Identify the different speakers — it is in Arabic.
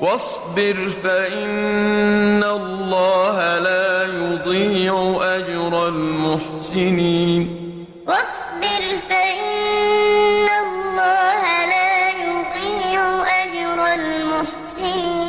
Speaker 1: واصبر فإن الله لا يضيع أجر المحسنين. واصبر فإن الله لا يضيع أجر المحسنين.